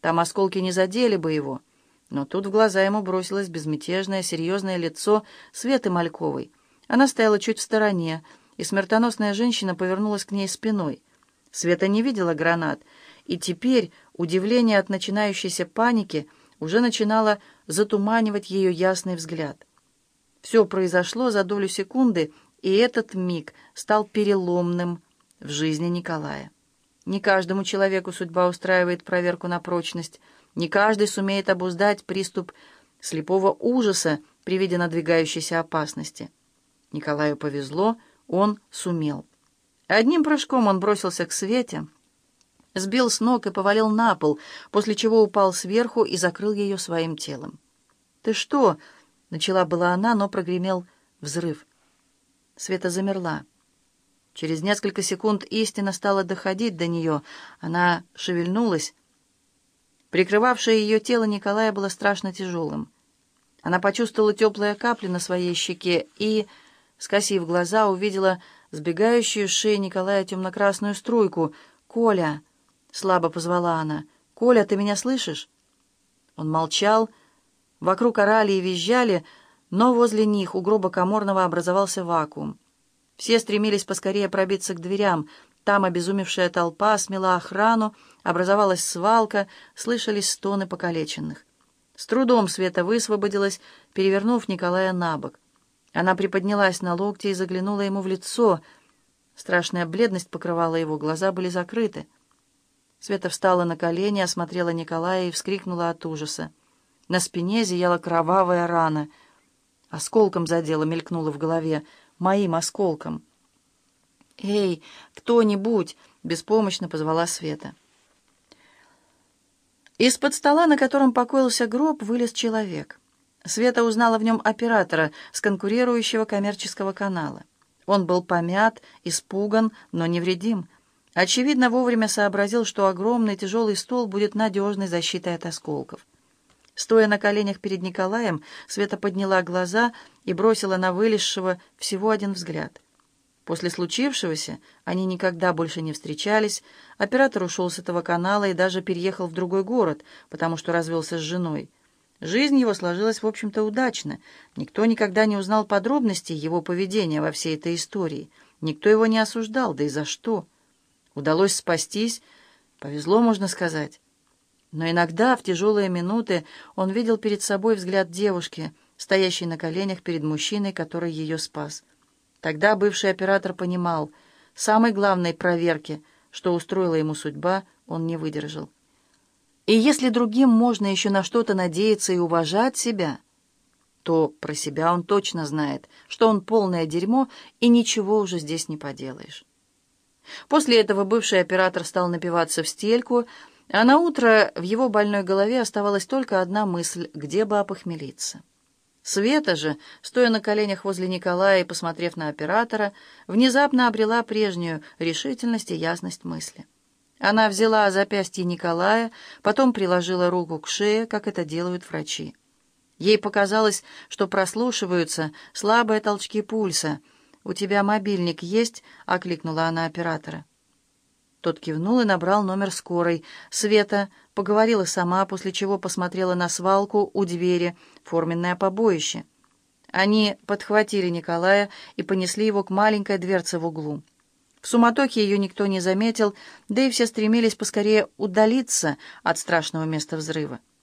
Там осколки не задели бы его. Но тут в глаза ему бросилось безмятежное, серьезное лицо Светы Мальковой. Она стояла чуть в стороне, и смертоносная женщина повернулась к ней спиной. Света не видела гранат, и теперь удивление от начинающейся паники уже начинало затуманивать ее ясный взгляд. Все произошло за долю секунды, и этот миг стал переломным в жизни Николая. Не каждому человеку судьба устраивает проверку на прочность, не каждый сумеет обуздать приступ слепого ужаса при виде надвигающейся опасности. Николаю повезло, он сумел. Одним прыжком он бросился к Свете, сбил с ног и повалил на пол, после чего упал сверху и закрыл ее своим телом. «Ты что?» — начала была она, но прогремел взрыв. Света замерла. Через несколько секунд истина стала доходить до нее. Она шевельнулась. Прикрывавшее ее тело Николая было страшно тяжелым. Она почувствовала теплые капли на своей щеке и, скосив глаза, увидела сбегающую с шеи Николая темно-красную струйку. «Коля!» — слабо позвала она. «Коля, ты меня слышишь?» Он молчал. Вокруг орали и визжали, но возле них у гроба Каморного образовался вакуум. Все стремились поскорее пробиться к дверям. Там обезумевшая толпа смела охрану, образовалась свалка, слышались стоны покалеченных. С трудом Света высвободилась, перевернув Николая на бок. Она приподнялась на локте и заглянула ему в лицо. Страшная бледность покрывала его, глаза были закрыты. Света встала на колени, осмотрела Николая и вскрикнула от ужаса. На спине зияла кровавая рана — Осколком задела, мелькнула в голове. Моим осколком. «Эй, кто-нибудь!» — беспомощно позвала Света. Из-под стола, на котором покоился гроб, вылез человек. Света узнала в нем оператора с конкурирующего коммерческого канала. Он был помят, испуган, но невредим. Очевидно, вовремя сообразил, что огромный тяжелый стол будет надежной защитой от осколков. Стоя на коленях перед Николаем, Света подняла глаза и бросила на вылезшего всего один взгляд. После случившегося они никогда больше не встречались, оператор ушел с этого канала и даже переехал в другой город, потому что развелся с женой. Жизнь его сложилась, в общем-то, удачно. Никто никогда не узнал подробностей его поведения во всей этой истории. Никто его не осуждал, да и за что. Удалось спастись, повезло, можно сказать. Но иногда, в тяжелые минуты, он видел перед собой взгляд девушки, стоящей на коленях перед мужчиной, который ее спас. Тогда бывший оператор понимал, самой главной проверки, что устроила ему судьба, он не выдержал. И если другим можно еще на что-то надеяться и уважать себя, то про себя он точно знает, что он полное дерьмо, и ничего уже здесь не поделаешь. После этого бывший оператор стал напиваться в стельку, а на утро в его больной голове оставалась только одна мысль — где бы опохмелиться. Света же, стоя на коленях возле Николая и посмотрев на оператора, внезапно обрела прежнюю решительность и ясность мысли. Она взяла запястье Николая, потом приложила руку к шее, как это делают врачи. Ей показалось, что прослушиваются слабые толчки пульса. «У тебя мобильник есть?» — окликнула она оператора. Тот кивнул и набрал номер скорой. Света поговорила сама, после чего посмотрела на свалку у двери, форменное побоище. Они подхватили Николая и понесли его к маленькой дверце в углу. В суматохе ее никто не заметил, да и все стремились поскорее удалиться от страшного места взрыва.